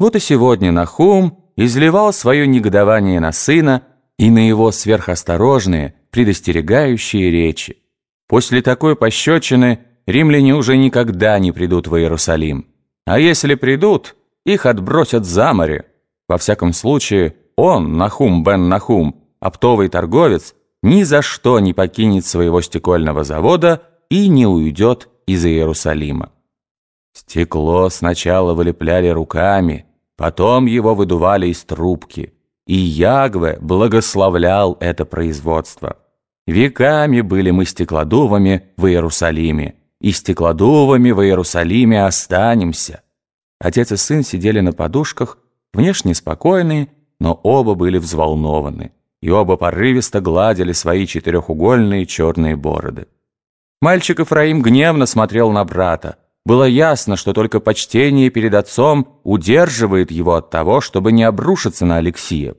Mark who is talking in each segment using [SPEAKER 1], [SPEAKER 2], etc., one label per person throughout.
[SPEAKER 1] Вот и сегодня Нахум изливал свое негодование на сына и на его сверхосторожные, предостерегающие речи. После такой пощечины римляне уже никогда не придут в Иерусалим. А если придут, их отбросят за море. Во всяком случае, он, Нахум бен Нахум, оптовый торговец, ни за что не покинет своего стекольного завода и не уйдет из Иерусалима. Стекло сначала вылепляли руками, потом его выдували из трубки, и Ягве благословлял это производство. Веками были мы стеклодувами в Иерусалиме, и стеклодувами в Иерусалиме останемся. Отец и сын сидели на подушках, внешне спокойные, но оба были взволнованы, и оба порывисто гладили свои четырехугольные черные бороды. Мальчик Ифраим гневно смотрел на брата. Было ясно, что только почтение перед отцом удерживает его от того, чтобы не обрушиться на Алексея.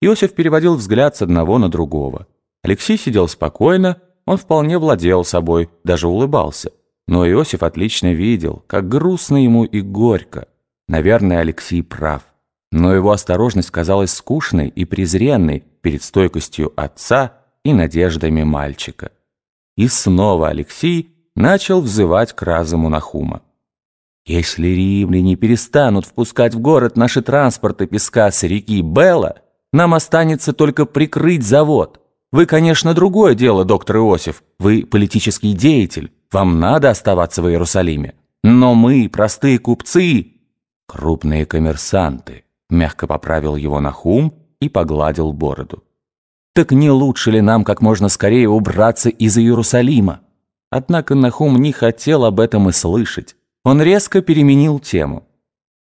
[SPEAKER 1] Иосиф переводил взгляд с одного на другого. Алексей сидел спокойно, он вполне владел собой, даже улыбался. Но Иосиф отлично видел, как грустно ему и горько. Наверное, Алексей прав. Но его осторожность казалась скучной и презренной перед стойкостью отца и надеждами мальчика. И снова Алексей начал взывать к разуму Нахума. «Если римляне перестанут впускать в город наши транспорты песка с реки Белла, нам останется только прикрыть завод. Вы, конечно, другое дело, доктор Иосиф, вы политический деятель, вам надо оставаться в Иерусалиме. Но мы, простые купцы, крупные коммерсанты, мягко поправил его Нахум и погладил бороду. Так не лучше ли нам как можно скорее убраться из Иерусалима? Однако Нахум не хотел об этом и слышать. Он резко переменил тему.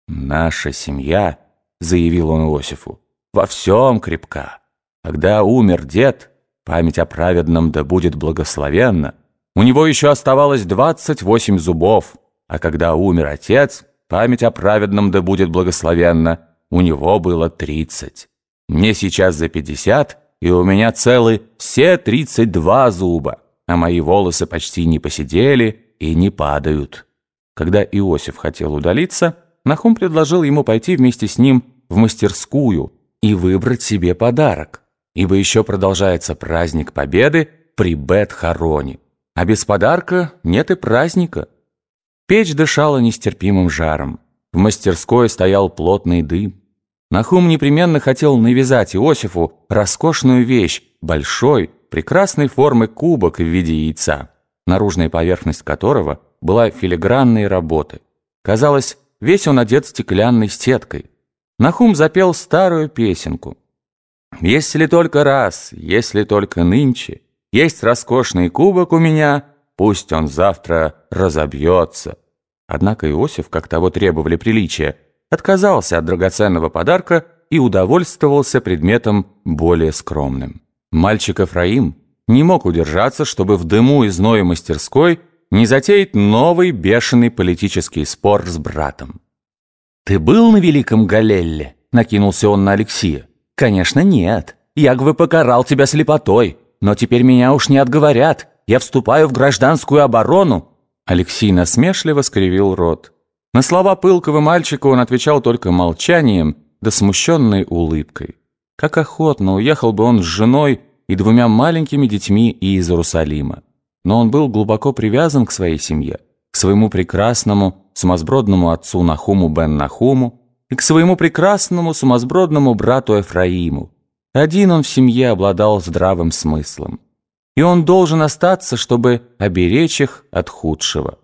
[SPEAKER 1] «Наша семья», — заявил он Иосифу, — «во всем крепка. Когда умер дед, память о праведном да будет благословенна, у него еще оставалось 28 зубов, а когда умер отец, память о праведном да будет благословенна, у него было 30. Мне сейчас за 50, и у меня целы все 32 зуба, а мои волосы почти не посидели и не падают. Когда Иосиф хотел удалиться, Нахум предложил ему пойти вместе с ним в мастерскую и выбрать себе подарок, ибо еще продолжается праздник Победы при Бет-Хароне а без подарка нет и праздника. Печь дышала нестерпимым жаром. В мастерской стоял плотный дым. Нахум непременно хотел навязать Иосифу роскошную вещь, большой, прекрасной формы кубок в виде яйца, наружная поверхность которого была филигранной работы. Казалось, весь он одет стеклянной сеткой. Нахум запел старую песенку. «Если только раз, если только нынче, есть роскошный кубок у меня, пусть он завтра разобьется». Однако Иосиф, как того требовали приличия, отказался от драгоценного подарка и удовольствовался предметом более скромным. Мальчик Эфраим не мог удержаться, чтобы в дыму из зное мастерской не затеять новый бешеный политический спор с братом. «Ты был на Великом Галелле?» — накинулся он на Алексея. «Конечно, нет. Ягвы покарал тебя слепотой. Но теперь меня уж не отговорят. Я вступаю в гражданскую оборону». Алексей насмешливо скривил рот. На слова пылкого мальчика он отвечал только молчанием да смущенной улыбкой. Как охотно уехал бы он с женой и двумя маленькими детьми из Иерусалима. Но он был глубоко привязан к своей семье, к своему прекрасному, сумасбродному отцу Нахуму бен Нахуму и к своему прекрасному, сумасбродному брату Ефраиму, один он в семье обладал здравым смыслом. И он должен остаться, чтобы оберечь их от худшего.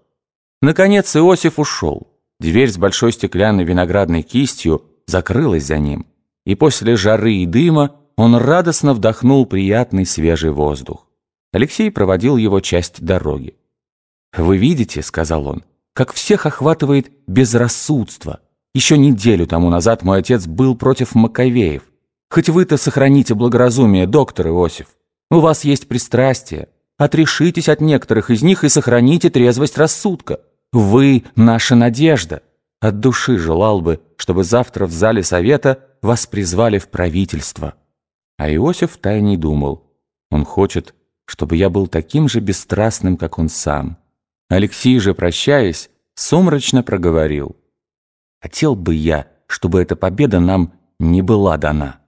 [SPEAKER 1] Наконец Иосиф ушел. Дверь с большой стеклянной виноградной кистью закрылась за ним. И после жары и дыма он радостно вдохнул приятный свежий воздух. Алексей проводил его часть дороги. «Вы видите, — сказал он, — как всех охватывает безрассудство. Еще неделю тому назад мой отец был против Маковеев. Хоть вы-то сохраните благоразумие, доктор Иосиф. У вас есть пристрастие. Отрешитесь от некоторых из них и сохраните трезвость рассудка. Вы — наша надежда. От души желал бы, чтобы завтра в зале совета вас призвали в правительство. А Иосиф тайне думал. Он хочет, чтобы я был таким же бесстрастным, как он сам. Алексей же, прощаясь, сумрачно проговорил. Хотел бы я, чтобы эта победа нам не была дана.